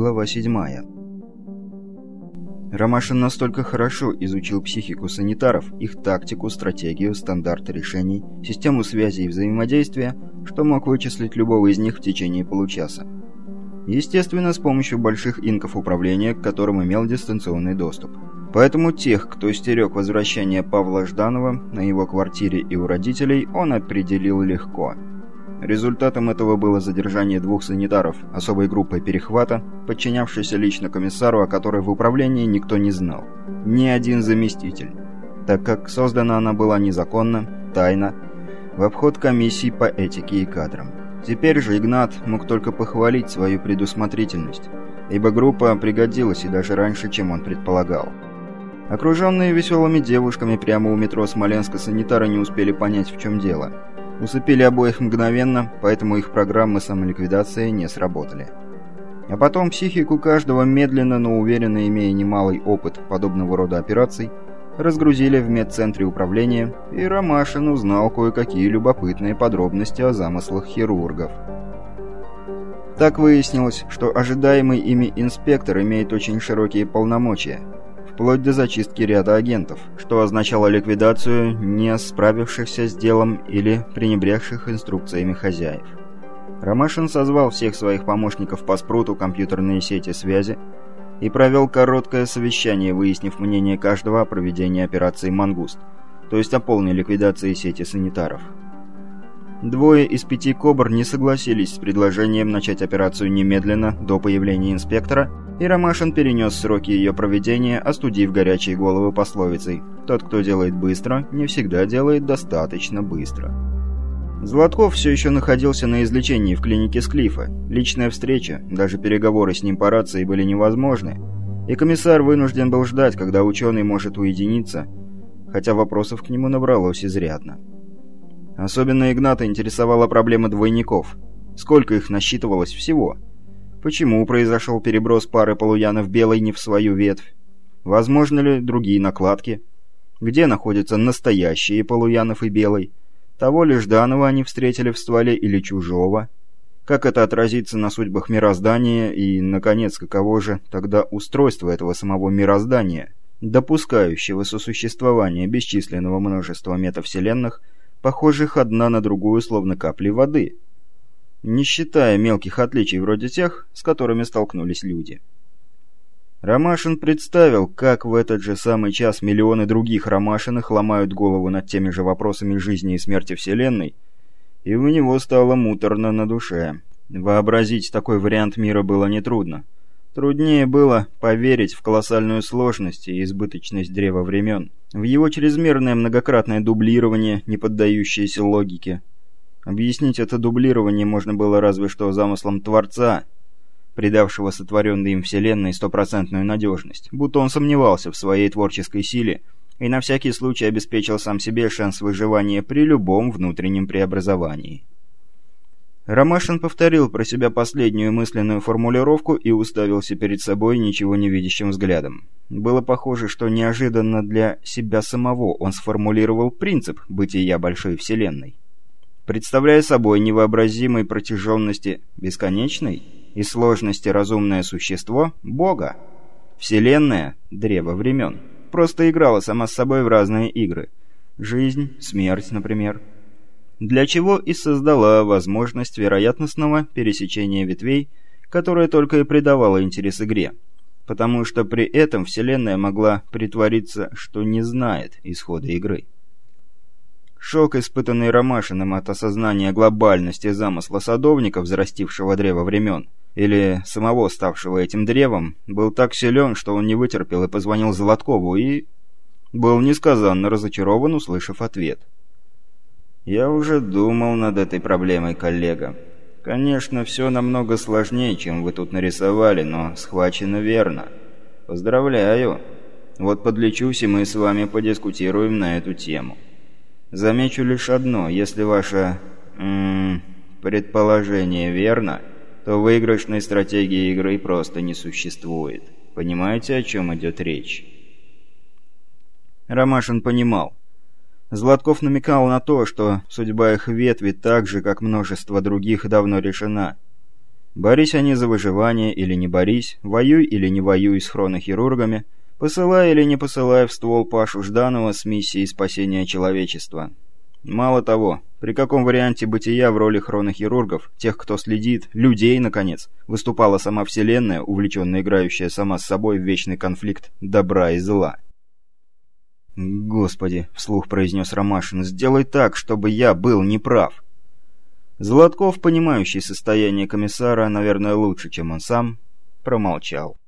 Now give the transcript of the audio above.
Глава 7. Ромашин настолько хорошо изучил психику санитаров, их тактику, стратегию, стандарты решений, систему связи и взаимодействия, что мог вычислить любого из них в течение получаса. Естественно, с помощью больших инков управления, к которым имел дистанционный доступ. Поэтому тех, кто стерег возвращение Павла Жданова на его квартире и у родителей, он определил легко – Результатом этого было задержание двух санитаров особой группой перехвата, подчинявшейся лично комиссару, о которой в управлении никто не знал. Ни один заместитель. Так как создана она была незаконно, тайно, в обход комиссии по этике и кадрам. Теперь же Игнат мог только похвалить свою предусмотрительность, ибо группа пригодилась и даже раньше, чем он предполагал. Окруженные веселыми девушками прямо у метро Смоленска санитары не успели понять, в чем дело – Усыпили обоих мгновенно, поэтому их программы самоликвидации не сработали. А потом психику каждого, медленно, но уверенно имея немалый опыт подобного рода операций, разгрузили в медцентре управления, и Ромашин узнал кое-какие любопытные подробности о замыслах хирургов. Так выяснилось, что ожидаемый ими инспектор имеет очень широкие полномочия – вплоть до зачистки ряда агентов, что означало ликвидацию не справившихся с делом или пренебрегших инструкциями хозяев. Ромашин созвал всех своих помощников по спруту компьютерные сети связи и провел короткое совещание, выяснив мнение каждого о проведении операции «Мангуст», то есть о полной ликвидации сети санитаров. Двое из пяти «Кобр» не согласились с предложением начать операцию немедленно, до появления инспектора, и Ромашин перенес сроки ее проведения, остудив горячие головы пословицей «Тот, кто делает быстро, не всегда делает достаточно быстро». Златков все еще находился на излечении в клинике Склифа. Личная встреча, даже переговоры с ним по рации были невозможны, и комиссар вынужден был ждать, когда ученый может уединиться, хотя вопросов к нему набралось изрядно. Особенно Игната интересовала проблема двойников. Сколько их насчитывалось всего – Почему произошел переброс пары полуянов белой не в свою ветвь? Возможно ли другие накладки? Где находятся настоящие полуянов и белой? Того ли Жданова они встретили в стволе или чужого? Как это отразится на судьбах мироздания и, наконец, каково же тогда устройство этого самого мироздания, допускающего сосуществование бесчисленного множества метавселенных, похожих одна на другую словно капли воды – не считая мелких отличий вроде тех, с которыми столкнулись люди. Ромашин представил, как в этот же самый час миллионы других Ромашиных ломают голову над теми же вопросами жизни и смерти Вселенной, и у него стало муторно на душе. Вообразить такой вариант мира было нетрудно. Труднее было поверить в колоссальную сложность и избыточность древа времен, в его чрезмерное многократное дублирование, не поддающееся логике, Объяснить это дублирование можно было разве что замыслом Творца, придавшего сотворенной им Вселенной стопроцентную надежность, будто он сомневался в своей творческой силе и на всякий случай обеспечил сам себе шанс выживания при любом внутреннем преобразовании. Ромашин повторил про себя последнюю мысленную формулировку и уставился перед собой ничего не видящим взглядом. Было похоже, что неожиданно для себя самого он сформулировал принцип бытия большой Вселенной представляя собой невообразимой протяженности бесконечной и сложности разумное существо – Бога. Вселенная – древо времен. Просто играла сама с собой в разные игры. Жизнь, смерть, например. Для чего и создала возможность вероятностного пересечения ветвей, которая только и придавала интерес игре. Потому что при этом Вселенная могла притвориться, что не знает исхода игры. Шок, испытанный Ромашиным от осознания глобальности замысла садовника, взрастившего древо времен, или самого ставшего этим древом, был так силен, что он не вытерпел и позвонил Золоткову и... был несказанно разочарован, услышав ответ. «Я уже думал над этой проблемой, коллега. Конечно, все намного сложнее, чем вы тут нарисовали, но схвачено верно. Поздравляю. Вот подлечусь, и мы с вами подискутируем на эту тему». Замечу лишь одно, если ваше... М -м, предположение верно, то выигрышной стратегии игры просто не существует. Понимаете, о чем идет речь? Ромашин понимал. Златков намекал на то, что судьба их ветви так же, как множество других, давно решена. Борись они за выживание или не борись, воюй или не воюй с хронохирургами, посылай или не посылай в ствол Пашу Жданова с миссией спасения человечества. Мало того, при каком варианте бытия в роли хронохирургов, тех, кто следит, людей, наконец, выступала сама Вселенная, увлеченно играющая сама с собой в вечный конфликт добра и зла. «Господи», — вслух произнес Ромашин, — «сделай так, чтобы я был неправ». Золотков, понимающий состояние комиссара, наверное, лучше, чем он сам, промолчал.